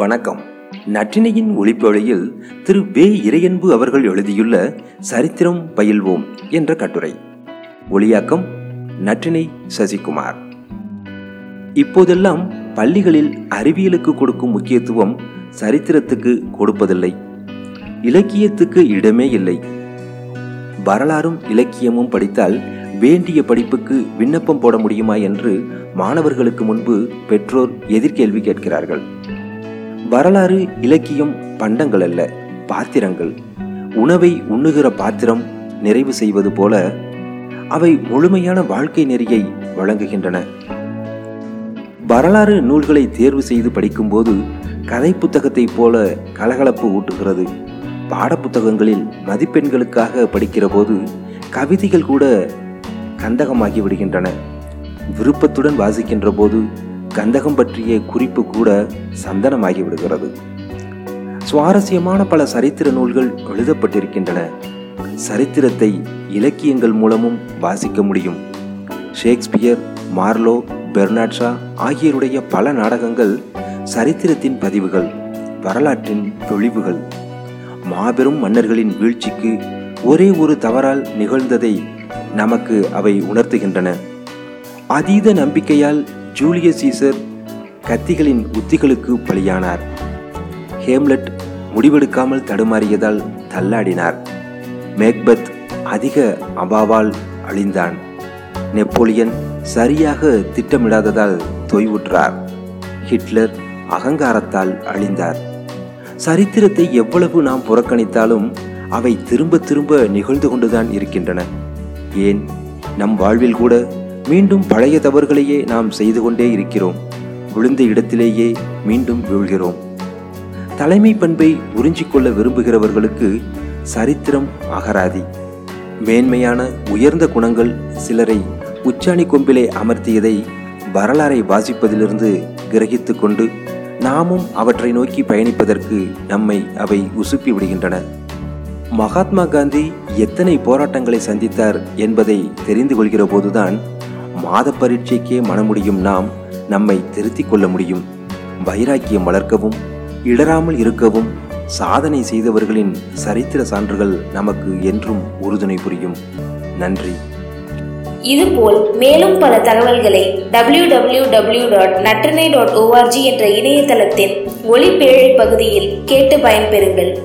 வணக்கம். நற்றினையின் ஒளிப்பொழியில் திரு வே இறையன்பு அவர்கள் எழுதியுள்ள சரித்திரம் பயில்வோம் என்ற கட்டுரை. ஒளியாக்கம் நற்றினை சசிகுமார். இப்போதெல்லாம் பள்ளிகளில் அறிவியலுக்கு கொடுக்கும் முக்கியத்துவம் சரித்திரத்துக்கு கொடுப்பதில்லை. இலக்கியத்துக்கு இடமே இல்லை. வரலாறும் இலக்கியமும் படித்தால் வேண்டிய படிப்புக்கு விண்ணப்பம் போட முடியுமா என்று மாணவர்களுக்கு முன்பு பெற்றோர் எதிர்கேள்வி கேட்கிறார்கள். வரலாறு இலக்கியம் பண்டங்கள் அல்ல பாத்திரங்கள். உணவை உண்ணுகிற பாத்திரம் நிறைவு செய்வது போல அவை முழுமையான வாழ்க்கை நெறியை வழங்குகின்றன. வரலாறு நூல்களை தேர்வு செய்து படிக்கும்போது கதை புத்தகத்தைப் போல கலகலப்பு ஊட்டுகிறது. பாடப்புத்தகங்களில் மதிப்பெண்களுக்காக படிக்கிற போது கவிதைகள் கூட கந்தகமாகி விடுகின்றன. விருப்பத்துடன் வாசிக்கின்ற போது கந்தகம் பற்றிய குறிப்பு கூட சந்தனமாகி விடுகிறது. சுவாரஸ்யமான பல சரித்திர நூல்கள் எழுதப்பட்டிருக்கின்றன. சரித்திரத்தை இலக்கியங்கள் மூலமும் வாசிக்க முடியும். ஷேக்ஸ்பியர் மார்லோ பெர்னாட்ஷா ஆகியோருடைய பல நாடகங்கள் சரித்திரத்தின் பதிவுகள் வரலாற்றின் தொழிவுகள். மாபெரும் மன்னர்களின் வீழ்ச்சிக்கு ஒரே ஒரு தவறால் நிகழ்ந்ததை நமக்கு அவை உணர்த்துகின்றன. அதீத நம்பிக்கையால் ஜூலிய சீசர் கத்திகளின் உத்திகளுக்கு பலியானார். ஹேம்லெட் முடிவெடுக்காமல் தடுமாறியதால் தள்ளாடினார். மேக்பத் அதிக அபாவால் அழிந்தான். நெப்போலியன் சரியாக திட்டமிடாததால் தொய்வுற்றார். ஹிட்லர் அகங்காரத்தால் அழிந்தார். சரித்திரத்தை எவ்வளவு நாம் புறக்கணித்தாலும் அவை திரும்ப திரும்ப நிகழ்ந்து கொண்டுதான் இருக்கின்றன. ஏன்? நம் வாழ்வில் கூட மீண்டும் பழைய தவறுகளையே நாம் செய்து கொண்டே இருக்கிறோம். விழுந்த இடத்திலேயே மீண்டும் வீழ்கிறோம். தலைமை பண்பை உறிஞ்சிக்கொள்ள விரும்புகிறவர்களுக்கு சரித்திரம் அகராதி. மேன்மையான உயர்ந்த குணங்கள் சிலரை உச்சாணி கொம்பிலே அமர்த்தியதை வரலாறை வாசிப்பதிலிருந்து கிரகித்து கொண்டு நாமும் அவற்றை நோக்கி பயணிப்பதற்கு நம்மை அவை உசுப்பி விடுகின்றன. மகாத்மா காந்தி எத்தனை போராட்டங்களை சந்தித்தார் என்பதை தெரிந்து கொள்கிற போதுதான் மாத பரீட்சைக்கே மனமுடியும் நாம் நம்மை திருத்திக் கொள்ள முடியும். வைராக்கியம் வளர்க்கவும் இடராமல் இருக்கவும் சாதனை செய்தவர்களின் சரித்திர சான்றுகள் நமக்கு என்றும் உறுதுணை புரியும். நன்றி. இதுபோல் மேலும் பல தகவல்களை W W W dot Natrinai dot ORG என்ற இணையதளத்தின் ஒளிப்பேழை பகுதியில் கேட்டு பயன்பெறுங்கள்.